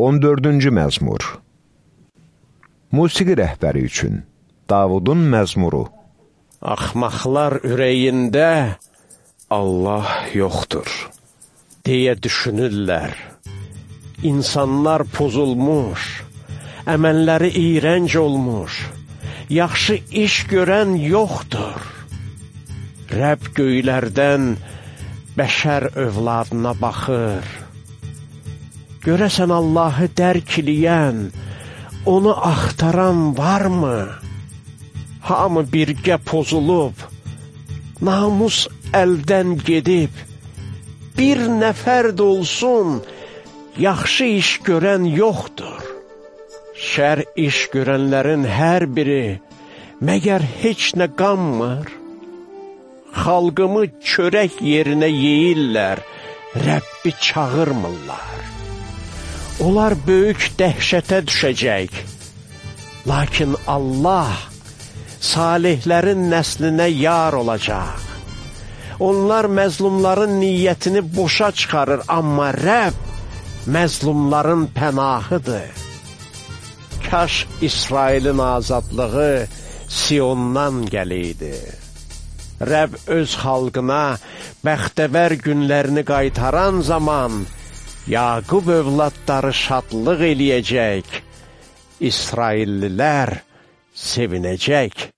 14-cü məzmur Musiqi rəhbəri üçün Davudun məzmuru Axmaqlar ürəyində Allah yoxdur, deyə düşünürlər. İnsanlar pozulmuş, əməlləri iyrənc olmuş, yaxşı iş görən yoxdur. Rəbb göylərdən bəşər övladına baxır Görəsən Allahı dərk eləyən, onu axtaran varmı? Hamı birgə pozulub, namus əldən gedib, bir nəfər də olsun, yaxşı iş görən yoxdur. Şər iş görənlərin hər biri, məgər heç nə qanmır? Xalqımı çörək yerinə yeyirlər, Rəbbi çağırmırlar. Onlar böyük dəhşətə düşəcək. Lakin Allah salihlərin nəslinə yar olacaq. Onlar məzlumların niyyətini boşa çıxarır, amma Rəbb məzlumların pənahıdır. Kaş İsrailin azadlığı Siyondan gəliydi. Rəbb öz xalqına bəxtəvər günlərini qaytaran zaman, Yaqub övladları şadlıq eləyəcək, İsraillilər sevinəcək.